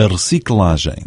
a reciclagem.